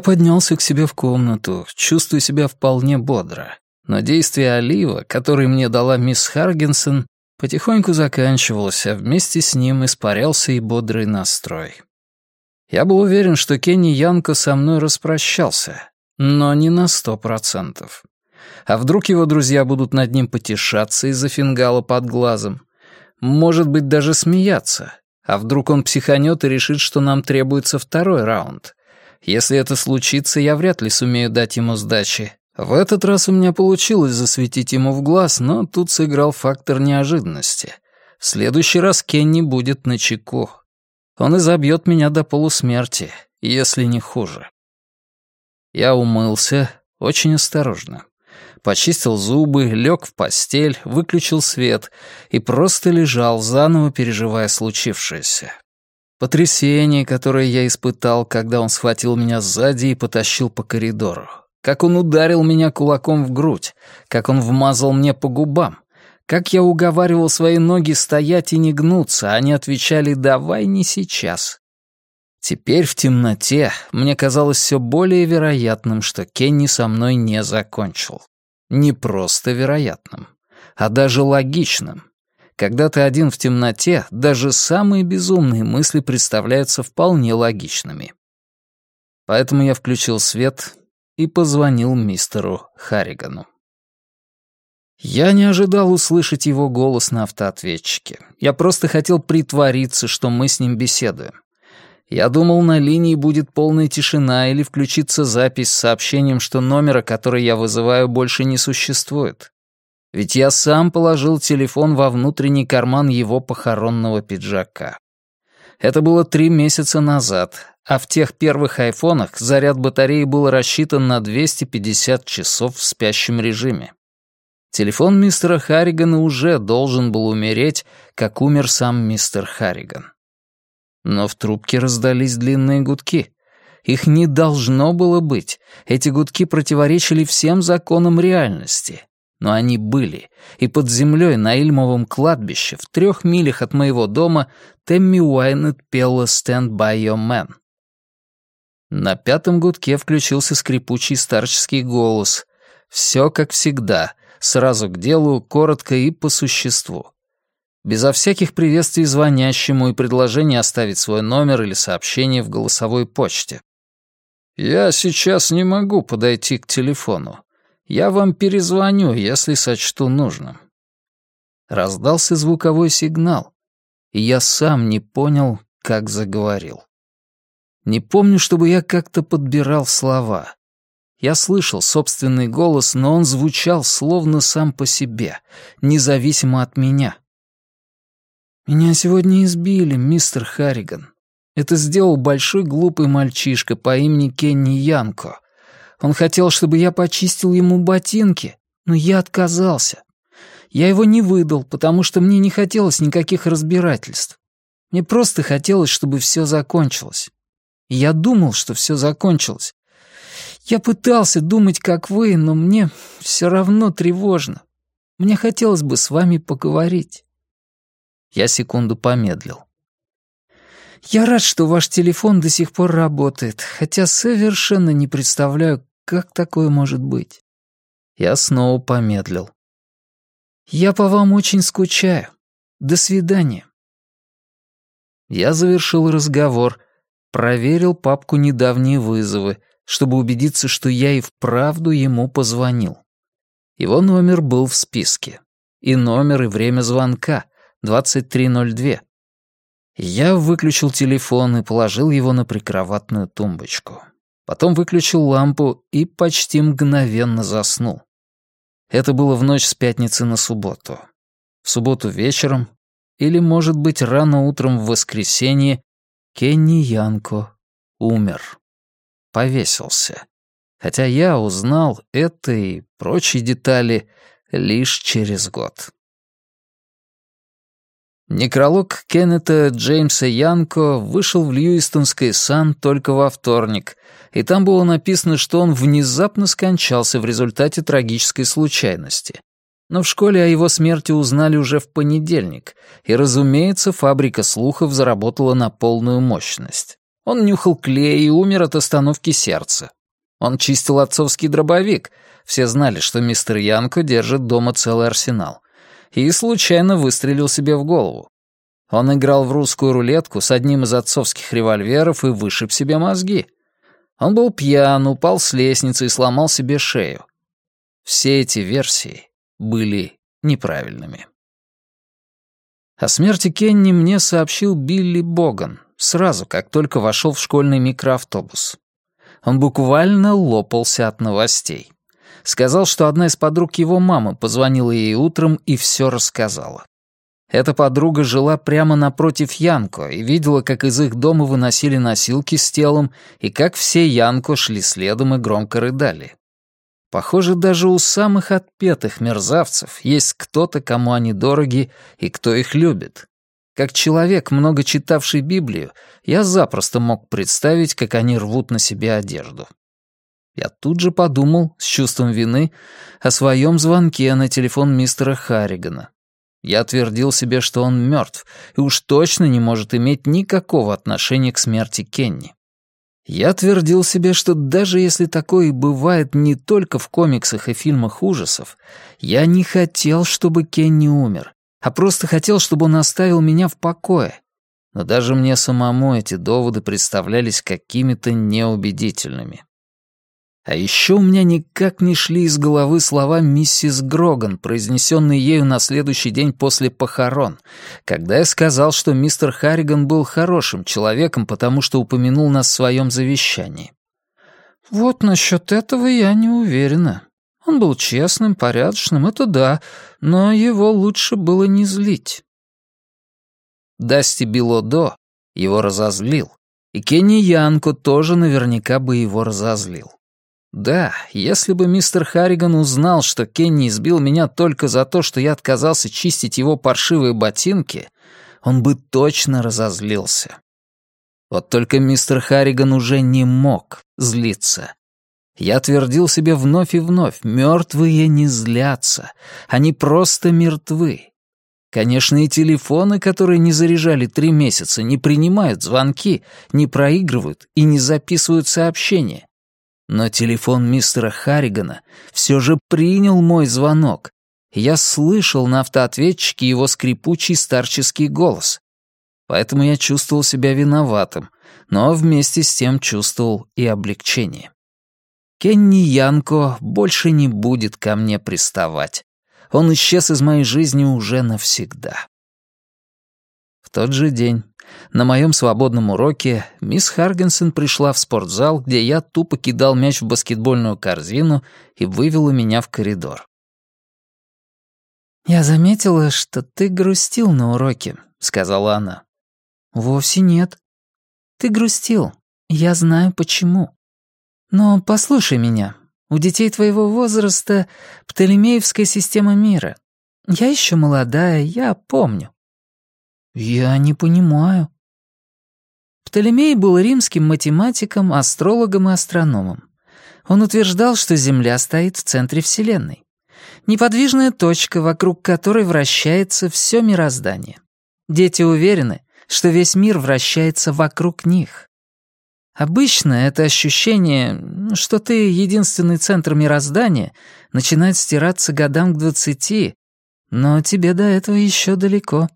Я поднялся к себе в комнату, чувствуя себя вполне бодро. Но действие олива, который мне дала мисс Харгенсон, потихоньку заканчивалось, а вместе с ним испарялся и бодрый настрой. Я был уверен, что Кенни Янко со мной распрощался, но не на сто процентов. А вдруг его друзья будут над ним потешаться из-за фингала под глазом? Может быть, даже смеяться. А вдруг он психанет и решит, что нам требуется второй раунд? Если это случится, я вряд ли сумею дать ему сдачи. В этот раз у меня получилось засветить ему в глаз, но тут сыграл фактор неожиданности. В следующий раз Кенни будет на чеку. Он изобьет меня до полусмерти, если не хуже. Я умылся очень осторожно. Почистил зубы, лег в постель, выключил свет и просто лежал, заново переживая случившееся. Потрясение, которое я испытал, когда он схватил меня сзади и потащил по коридору. Как он ударил меня кулаком в грудь, как он вмазал мне по губам, как я уговаривал свои ноги стоять и не гнуться, а они отвечали «давай не сейчас». Теперь в темноте мне казалось все более вероятным, что Кенни со мной не закончил. Не просто вероятным, а даже логичным. Когда ты один в темноте, даже самые безумные мысли представляются вполне логичными. Поэтому я включил свет и позвонил мистеру Харригану. Я не ожидал услышать его голос на автоответчике. Я просто хотел притвориться, что мы с ним беседуем. Я думал, на линии будет полная тишина или включится запись с сообщением, что номера, который я вызываю, больше не существует. Ведь я сам положил телефон во внутренний карман его похоронного пиджака. Это было три месяца назад, а в тех первых айфонах заряд батареи был рассчитан на 250 часов в спящем режиме. Телефон мистера Харригана уже должен был умереть, как умер сам мистер Харриган. Но в трубке раздались длинные гудки. Их не должно было быть. Эти гудки противоречили всем законам реальности. Но они были, и под землей на Ильмовом кладбище, в трех милях от моего дома, Тэмми Уайнет пела «Stand by your man». На пятом гудке включился скрипучий старческий голос. Все как всегда, сразу к делу, коротко и по существу безо всяких приветствий звонящему и предложений оставить свой номер или сообщение в голосовой почте. «Я сейчас не могу подойти к телефону. Я вам перезвоню, если сочту нужным». Раздался звуковой сигнал, и я сам не понял, как заговорил. Не помню, чтобы я как-то подбирал слова. Я слышал собственный голос, но он звучал словно сам по себе, независимо от меня. «Меня сегодня избили, мистер Харриган. Это сделал большой глупый мальчишка по имени Кенни Янко. Он хотел, чтобы я почистил ему ботинки, но я отказался. Я его не выдал, потому что мне не хотелось никаких разбирательств. Мне просто хотелось, чтобы все закончилось. И я думал, что все закончилось. Я пытался думать, как вы, но мне все равно тревожно. Мне хотелось бы с вами поговорить. Я секунду помедлил. «Я рад, что ваш телефон до сих пор работает, хотя совершенно не представляю, как такое может быть». Я снова помедлил. «Я по вам очень скучаю. До свидания». Я завершил разговор, проверил папку «Недавние вызовы», чтобы убедиться, что я и вправду ему позвонил. Его номер был в списке. И номер, и время звонка. 2302. Я выключил телефон и положил его на прикроватную тумбочку. Потом выключил лампу и почти мгновенно заснул. Это было в ночь с пятницы на субботу. В субботу вечером, или, может быть, рано утром в воскресенье, Кенни Янко умер. Повесился. Хотя я узнал это и прочие детали лишь через год. Некролог Кеннета Джеймса Янко вышел в Льюистонской Сан только во вторник, и там было написано, что он внезапно скончался в результате трагической случайности. Но в школе о его смерти узнали уже в понедельник, и, разумеется, фабрика слухов заработала на полную мощность. Он нюхал клей и умер от остановки сердца. Он чистил отцовский дробовик. Все знали, что мистер Янко держит дома целый арсенал. И случайно выстрелил себе в голову. Он играл в русскую рулетку с одним из отцовских револьверов и вышиб себе мозги. Он был пьян, упал с лестницы и сломал себе шею. Все эти версии были неправильными. О смерти Кенни мне сообщил Билли Боган, сразу, как только вошел в школьный микроавтобус. Он буквально лопался от новостей. Сказал, что одна из подруг его мамы позвонила ей утром и все рассказала. Эта подруга жила прямо напротив Янко и видела, как из их дома выносили носилки с телом и как все Янко шли следом и громко рыдали. Похоже, даже у самых отпетых мерзавцев есть кто-то, кому они дороги и кто их любит. Как человек, много читавший Библию, я запросто мог представить, как они рвут на себе одежду. Я тут же подумал, с чувством вины, о своем звонке на телефон мистера Харригана. Я твердил себе, что он мертв и уж точно не может иметь никакого отношения к смерти Кенни. Я твердил себе, что даже если такое и бывает не только в комиксах и фильмах ужасов, я не хотел, чтобы Кенни умер, а просто хотел, чтобы он оставил меня в покое. Но даже мне самому эти доводы представлялись какими-то неубедительными. А еще у меня никак не шли из головы слова миссис Гроган, произнесенные ею на следующий день после похорон, когда я сказал, что мистер Харриган был хорошим человеком, потому что упомянул нас в своем завещании. «Вот насчет этого я не уверена. Он был честным, порядочным, это да, но его лучше было не злить». Дасти Билодо его разозлил, и Кенни Янко тоже наверняка бы его разозлил. Да, если бы мистер Харриган узнал, что Кенни избил меня только за то, что я отказался чистить его паршивые ботинки, он бы точно разозлился. Вот только мистер Харриган уже не мог злиться. Я твердил себе вновь и вновь, мертвые не злятся, они просто мертвы. Конечно, и телефоны, которые не заряжали три месяца, не принимают звонки, не проигрывают и не записывают сообщения. Но телефон мистера Харригана все же принял мой звонок. Я слышал на автоответчике его скрипучий старческий голос. Поэтому я чувствовал себя виноватым, но вместе с тем чувствовал и облегчение. Кенни Янко больше не будет ко мне приставать. Он исчез из моей жизни уже навсегда. Тот же день на моем свободном уроке мисс Харгенсен пришла в спортзал, где я тупо кидал мяч в баскетбольную корзину и вывела меня в коридор. «Я заметила, что ты грустил на уроке», — сказала она. «Вовсе нет. Ты грустил. Я знаю, почему. Но послушай меня. У детей твоего возраста Птолемеевская система мира. Я еще молодая, я помню. «Я не понимаю». Птолемей был римским математиком, астрологом и астрономом. Он утверждал, что Земля стоит в центре Вселенной. Неподвижная точка, вокруг которой вращается все мироздание. Дети уверены, что весь мир вращается вокруг них. Обычно это ощущение, что ты единственный центр мироздания, начинает стираться годам к двадцати, но тебе до этого еще далеко.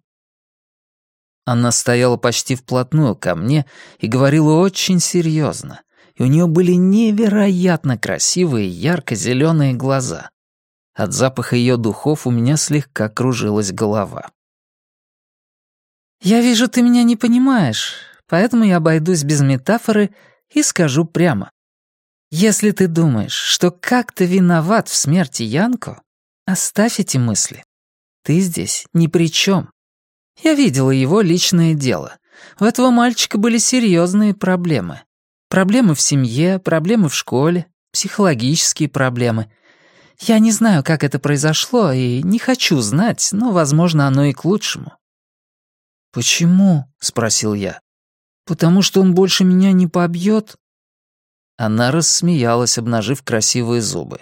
Она стояла почти вплотную ко мне и говорила очень серьезно, и у нее были невероятно красивые ярко-зеленые глаза. От запаха ее духов у меня слегка кружилась голова. «Я вижу, ты меня не понимаешь, поэтому я обойдусь без метафоры и скажу прямо. Если ты думаешь, что как-то виноват в смерти Янко, оставь эти мысли. Ты здесь ни при чем. Я видела его личное дело. У этого мальчика были серьезные проблемы. Проблемы в семье, проблемы в школе, психологические проблемы. Я не знаю, как это произошло, и не хочу знать, но, возможно, оно и к лучшему. «Почему?» — спросил я. «Потому что он больше меня не побьет?» Она рассмеялась, обнажив красивые зубы.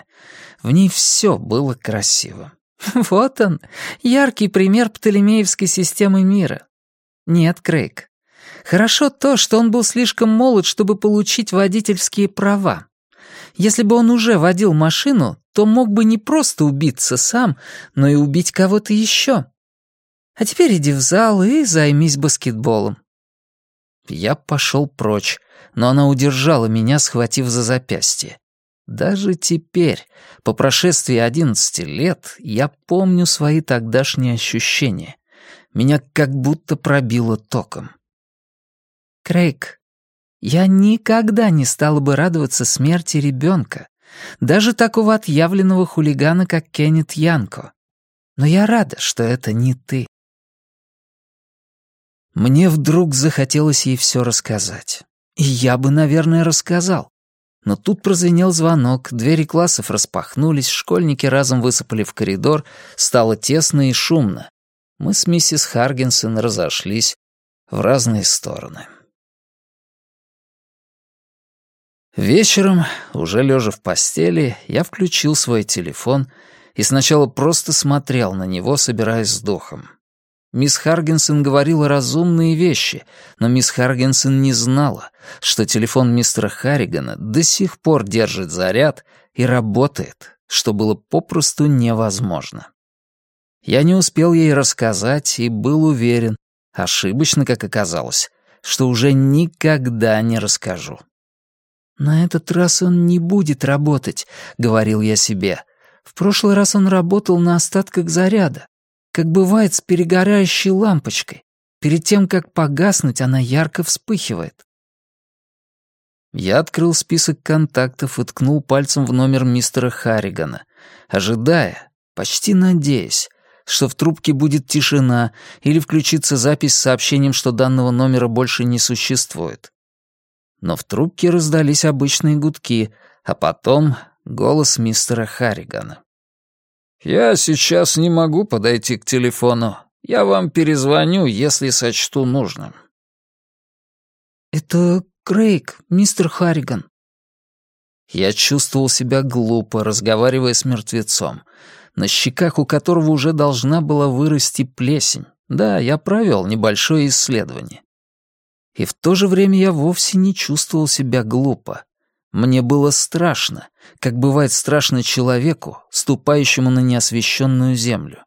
В ней все было красиво. Вот он, яркий пример Птолемеевской системы мира. Нет, Крейг, Хорошо то, что он был слишком молод, чтобы получить водительские права. Если бы он уже водил машину, то мог бы не просто убиться сам, но и убить кого-то еще. А теперь иди в зал и займись баскетболом». Я пошел прочь, но она удержала меня, схватив за запястье. Даже теперь, по прошествии одиннадцати лет, я помню свои тогдашние ощущения. Меня как будто пробило током. Крейг, я никогда не стала бы радоваться смерти ребенка, даже такого отъявленного хулигана, как Кеннет Янко. Но я рада, что это не ты. Мне вдруг захотелось ей все рассказать. И я бы, наверное, рассказал. Но тут прозвенел звонок, двери классов распахнулись, школьники разом высыпали в коридор, стало тесно и шумно. Мы с миссис Харгенсон разошлись в разные стороны. Вечером, уже лежа в постели, я включил свой телефон и сначала просто смотрел на него, собираясь с духом. Мисс Харгенсон говорила разумные вещи, но мисс Харгенсон не знала, что телефон мистера Харригана до сих пор держит заряд и работает, что было попросту невозможно. Я не успел ей рассказать и был уверен, ошибочно, как оказалось, что уже никогда не расскажу. «На этот раз он не будет работать», — говорил я себе. «В прошлый раз он работал на остатках заряда, как бывает с перегорающей лампочкой. Перед тем, как погаснуть, она ярко вспыхивает». Я открыл список контактов и ткнул пальцем в номер мистера Харригана, ожидая, почти надеясь, что в трубке будет тишина или включится запись с сообщением, что данного номера больше не существует но в трубке раздались обычные гудки, а потом голос мистера Харригана. «Я сейчас не могу подойти к телефону. Я вам перезвоню, если сочту нужным». «Это Крейг, мистер Харриган». Я чувствовал себя глупо, разговаривая с мертвецом, на щеках у которого уже должна была вырасти плесень. Да, я провел небольшое исследование. И в то же время я вовсе не чувствовал себя глупо. Мне было страшно, как бывает страшно человеку, ступающему на неосвещенную землю.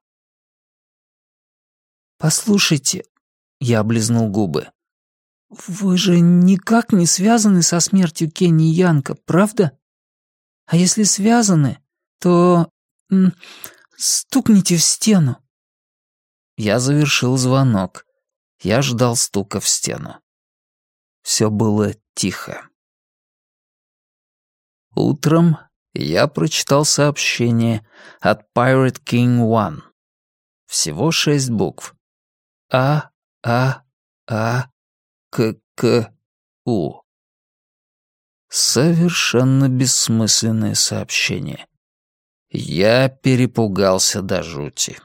«Послушайте», — я облизнул губы, — «вы же никак не связаны со смертью Кенни Янка, правда? А если связаны, то... Стукните в стену». Я завершил звонок. Я ждал стука в стену. Все было тихо. Утром я прочитал сообщение от Pirate King One. Всего шесть букв. А, А, А, К, К, У. Совершенно бессмысленное сообщение. Я перепугался до жути.